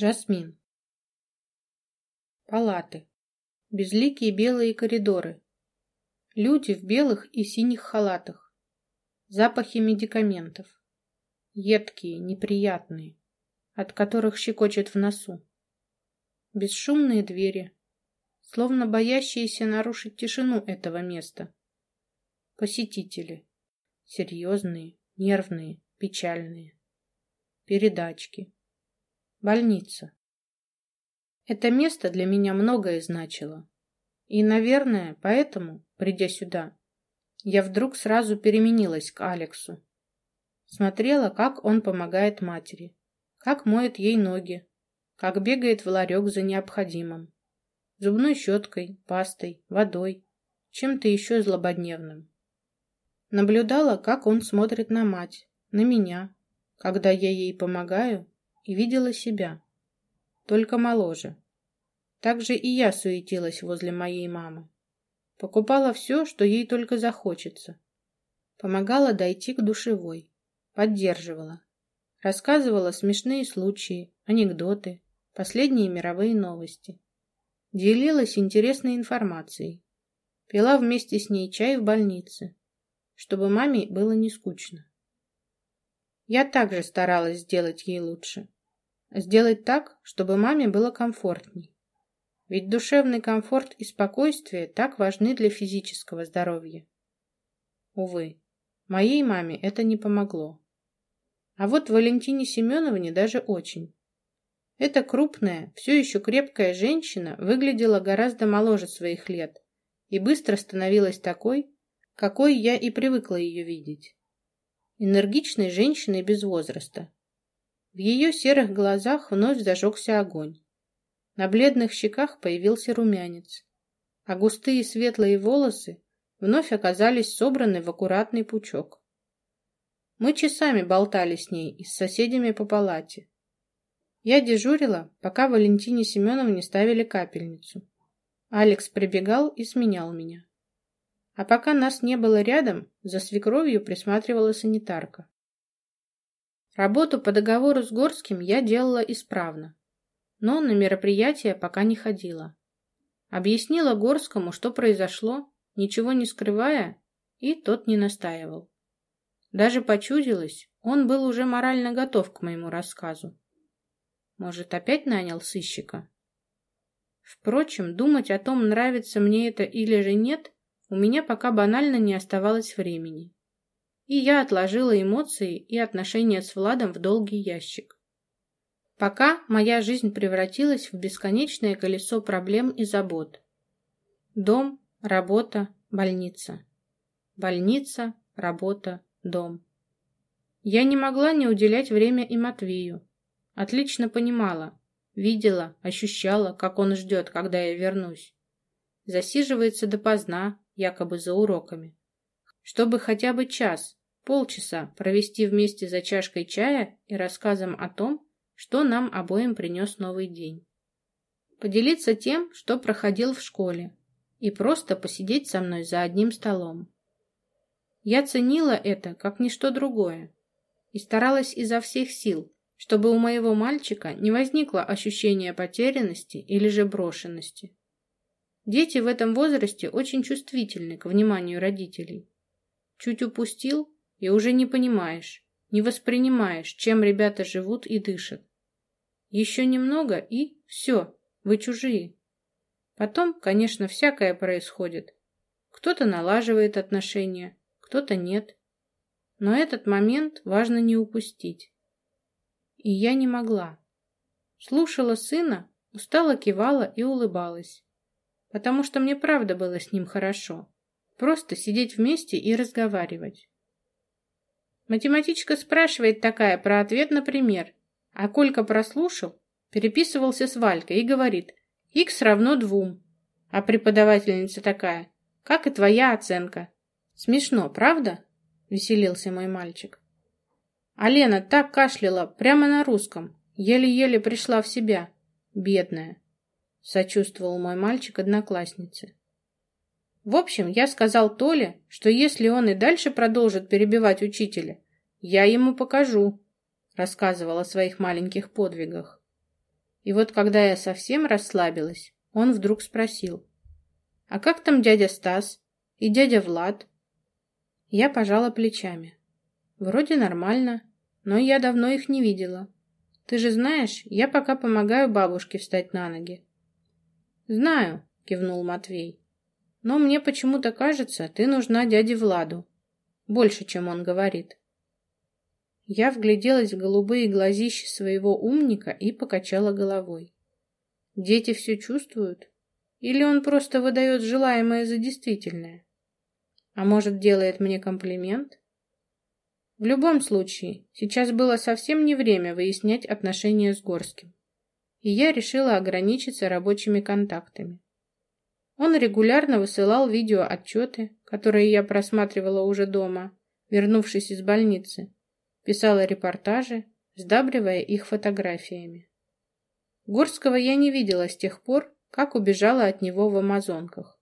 Жасмин. Палаты. Безликие белые коридоры. Люди в белых и синих халатах. Запахи медикаментов. Едкие, неприятные, от которых щекочет в носу. Бесшумные двери, словно боящиеся нарушить тишину этого места. Посетители. Серьезные, нервные, печальные. Передачки. Больница. Это место для меня многое значило. И, наверное, поэтому, придя сюда, я вдруг сразу переменилась к Алексу. Смотрела, как он помогает матери, как моет ей ноги, как бегает в ларек за необходимым. Зубной щеткой, пастой, водой, чем-то еще злободневным. Наблюдала, как он смотрит на мать, на меня, когда я ей помогаю, и видела себя, только моложе. Так же и я суетилась возле моей мамы. Покупала все, что ей только захочется. Помогала дойти к душевой, поддерживала, рассказывала смешные случаи, анекдоты, последние мировые новости. Делилась интересной информацией. Пила вместе с ней чай в больнице, чтобы маме было не скучно. Я также старалась сделать ей лучше. Сделать так, чтобы маме было комфортней. Ведь душевный комфорт и спокойствие так важны для физического здоровья. Увы, моей маме это не помогло. А вот Валентине Семеновне даже очень. Эта крупная, все еще крепкая женщина выглядела гораздо моложе своих лет и быстро становилась такой, какой я и привыкла ее видеть. Энергичной женщиной без возраста. В ее серых глазах вновь зажегся огонь. На бледных щеках появился румянец, а густые светлые волосы вновь оказались собраны в аккуратный пучок. Мы часами болтали с ней и с соседями по палате. Я дежурила, пока Валентине Семеновне ставили капельницу. Алекс прибегал и сменял меня. А пока нас не было рядом, за свекровью присматривала санитарка. Работу по договору с Горским я делала исправно, но на мероприятие пока не ходила. Объяснила Горскому, что произошло, ничего не скрывая, и тот не настаивал. Даже почудилось, он был уже морально готов к моему рассказу. Может, опять нанял сыщика? Впрочем, думать о том, нравится мне это или же нет, у меня пока банально не оставалось времени. И я отложила эмоции и отношения с Владом в долгий ящик. Пока моя жизнь превратилась в бесконечное колесо проблем и забот. Дом, работа, больница. Больница, работа, дом. Я не могла не уделять время и Матвею. Отлично понимала, видела, ощущала, как он ждет, когда я вернусь. Засиживается допоздна, якобы за уроками. Чтобы хотя бы час, полчаса провести вместе за чашкой чая и рассказом о том, что нам обоим принес новый день. Поделиться тем, что проходил в школе, и просто посидеть со мной за одним столом. Я ценила это, как ничто другое, и старалась изо всех сил, чтобы у моего мальчика не возникло ощущения потерянности или же брошенности. Дети в этом возрасте очень чувствительны к вниманию родителей. Чуть упустил, и уже не понимаешь, не воспринимаешь, чем ребята живут и дышат. Еще немного и все, вы чужие. Потом, конечно, всякое происходит. Кто-то налаживает отношения, кто-то нет. Но этот момент важно не упустить. И я не могла. Слушала сына, устало кивала и улыбалась потому что мне правда было с ним хорошо. Просто сидеть вместе и разговаривать. Математичка спрашивает такая про ответ на пример, а Колька прослушал, переписывался с Валькой и говорит «Х равно двум». А преподавательница такая «Как и твоя оценка?» Смешно, правда? Веселился мой мальчик. А Лена так кашляла, прямо на русском, еле-еле пришла в себя. Бедная сочувствовал мой мальчик однокласснице. В общем, я сказал Толе, что если он и дальше продолжит перебивать учителя, я ему покажу, рассказывал о своих маленьких подвигах. И вот когда я совсем расслабилась, он вдруг спросил. «А как там дядя Стас и дядя Влад?» Я пожала плечами. «Вроде нормально, но я давно их не видела. Ты же знаешь, я пока помогаю бабушке встать на ноги». «Знаю», — кивнул Матвей. «Но мне почему-то кажется, ты нужна дяде Владу. Больше, чем он говорит». Я вгляделась в голубые глазища своего умника и покачала головой. Дети все чувствуют? Или он просто выдает желаемое за действительное? А может, делает мне комплимент? В любом случае, сейчас было совсем не время выяснять отношения с Горским. И я решила ограничиться рабочими контактами. Он регулярно высылал видеоотчеты, которые я просматривала уже дома, вернувшись из больницы, писала репортажи, сдабривая их фотографиями. Горского я не видела с тех пор, как убежала от него в Амазонках.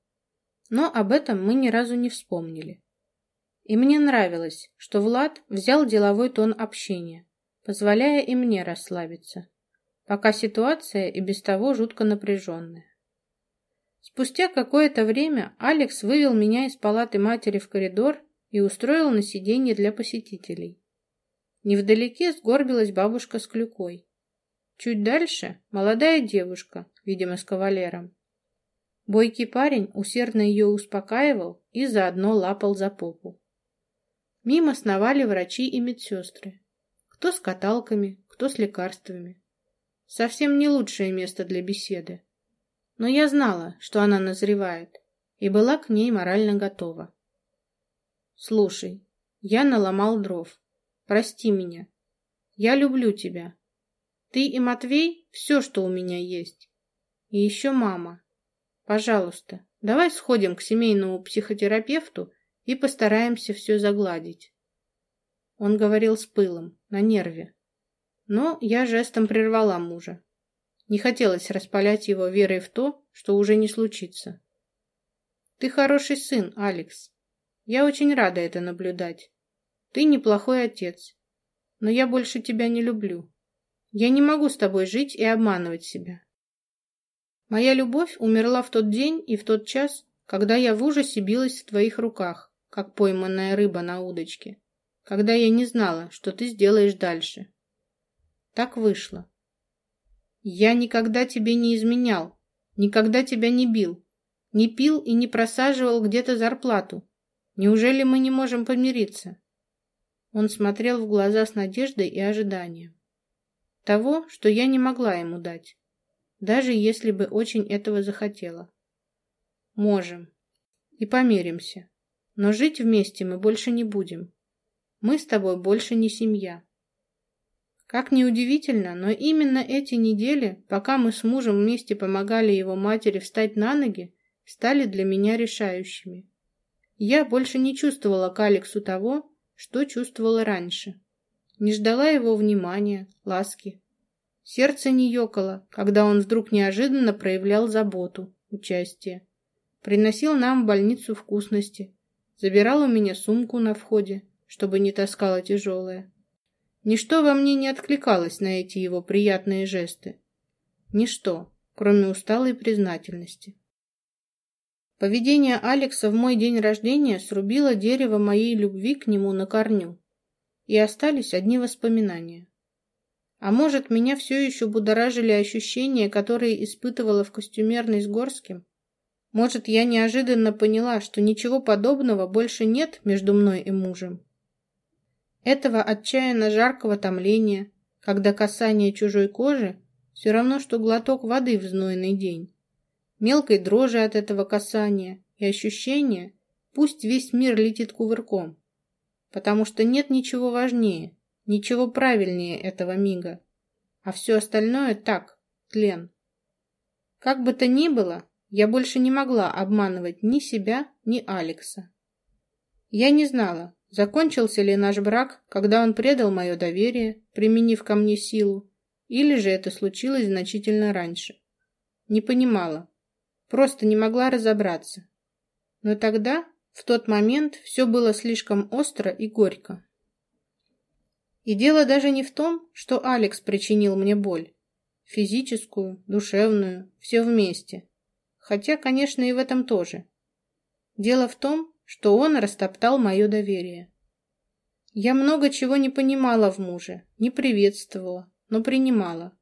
Но об этом мы ни разу не вспомнили. И мне нравилось, что Влад взял деловой тон общения, позволяя и мне расслабиться, пока ситуация и без того жутко напряженная. Спустя какое-то время Алекс вывел меня из палаты матери в коридор и устроил на сиденье для посетителей. Невдалеке сгорбилась бабушка с клюкой. Чуть дальше молодая девушка, видимо, с кавалером. Бойкий парень усердно ее успокаивал и заодно лапал за попу. Мимо сновали врачи и медсестры. Кто с каталками, кто с лекарствами. Совсем не лучшее место для беседы. Но я знала, что она назревает, и была к ней морально готова. «Слушай, я наломал дров. Прости меня. Я люблю тебя. Ты и Матвей — все, что у меня есть. И еще мама. Пожалуйста, давай сходим к семейному психотерапевту и постараемся все загладить. Он говорил с пылом, на нерве. Но я жестом прервала мужа. Не хотелось распалять его верой в то, что уже не случится. Ты хороший сын, Алекс. Я очень рада это наблюдать. Ты неплохой отец, но я больше тебя не люблю. Я не могу с тобой жить и обманывать себя. Моя любовь умерла в тот день и в тот час, когда я в ужасе билась в твоих руках, как пойманная рыба на удочке, когда я не знала, что ты сделаешь дальше. Так вышло. Я никогда тебе не изменял, никогда тебя не бил, не пил и не просаживал где-то зарплату. Неужели мы не можем помириться? Он смотрел в глаза с надеждой и ожиданием. Того, что я не могла ему дать, даже если бы очень этого захотела. Можем. И помиримся. Но жить вместе мы больше не будем. Мы с тобой больше не семья. Как ни удивительно, но именно эти недели, пока мы с мужем вместе помогали его матери встать на ноги, стали для меня решающими. Я больше не чувствовала к Алексу того, что чувствовала раньше. Не ждала его внимания, ласки. Сердце не ёкало, когда он вдруг неожиданно проявлял заботу, участие. Приносил нам в больницу вкусности, забирал у меня сумку на входе, чтобы не таскала тяжелое. Ничто во мне не откликалось на эти его приятные жесты. Ничто, кроме усталой признательности. Поведение Алекса в мой день рождения срубило дерево моей любви к нему на корню, и остались одни воспоминания. А может, меня все еще будоражили ощущения, которые испытывала в костюмерной с Горским? Может, я неожиданно поняла, что ничего подобного больше нет между мной и мужем? Этого отчаянно жаркого томления, когда касание чужой кожи все равно, что глоток воды в знойный день мелкой дрожи от этого касания и ощущения, пусть весь мир летит кувырком, потому что нет ничего важнее, ничего правильнее этого мига, а все остальное так, тлен. Как бы то ни было, я больше не могла обманывать ни себя, ни Алекса. Я не знала, закончился ли наш брак, когда он предал мое доверие, применив ко мне силу, или же это случилось значительно раньше. Не понимала, Просто не могла разобраться. Но тогда, в тот момент, все было слишком остро и горько. И дело даже не в том, что Алекс причинил мне боль. Физическую, душевную, все вместе. Хотя, конечно, и в этом тоже. Дело в том, что он растоптал мое доверие. Я много чего не понимала в муже, не приветствовала, но принимала.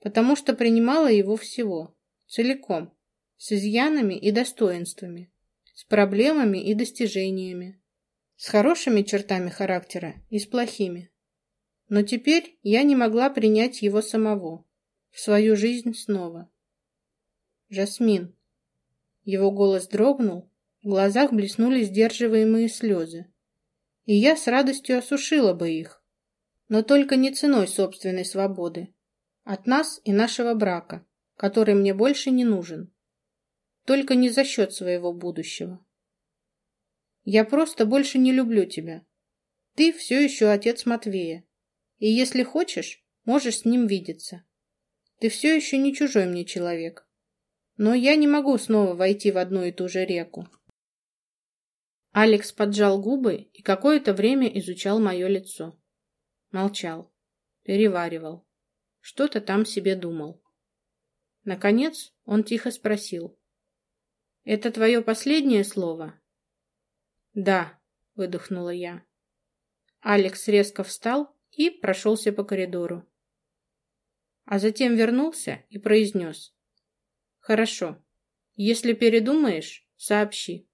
Потому что принимала его всего, целиком, с изъянами и достоинствами, с проблемами и достижениями, с хорошими чертами характера и с плохими. Но теперь я не могла принять его самого, в свою жизнь снова. «Жасмин». Его голос дрогнул, в глазах блеснули сдерживаемые слезы. И я с радостью осушила бы их, но только не ценой собственной свободы. От нас и нашего брака, который мне больше не нужен. Только не за счет своего будущего. Я просто больше не люблю тебя. Ты все еще отец Матвея. И если хочешь, можешь с ним видеться. Ты все еще не чужой мне человек. Но я не могу снова войти в одну и ту же реку. Алекс поджал губы и какое-то время изучал мое лицо. Молчал, переваривал. Что-то там себе думал. Наконец он тихо спросил. «Это твое последнее слово?» «Да», — выдохнула я. Алекс резко встал и прошелся по коридору. А затем вернулся и произнес. «Хорошо. Если передумаешь, сообщи».